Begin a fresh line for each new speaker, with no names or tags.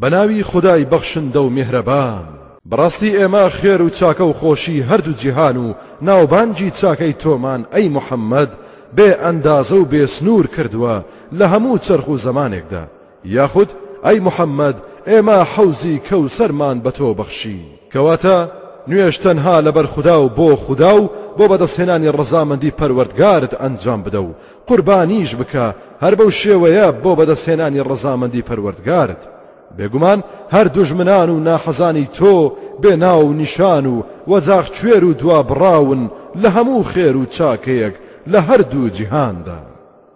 بەناوی خودای بەخشندە و میهرەبان. بەڕاستی ئێمە خێر و چاکە و خۆشی هەردوو جیهان و ناوبانگی چاکەی تۆمان ئەی محەمەد بێ ئەندازە و بێ سنوور کردووە لە هەموو چەرخ و زەمانێکدا، یاخود ئەی محەمەد ئێمە حەوزی کەوسەرمان بە تۆ بەخشی. کەواتە نوێژ تەنها لەبەر خودا و بۆ خودا و بۆ بەدەستهێنانی ڕەزامەندی پەروەردگارت ئەنجام بدە و قوربانیش بکە هەر بەو شێوەیە بۆ بەدەستهێنانی ڕەزامەندی پەروەردگارت، بێگومان هەر دوژمنان و ناحەزانی تۆ بێ ناو و نیشان و وەجاغ کوێر و دوابڕاون لە هەموو خێر و چاکەیەک لە هەردوو جیهاندا.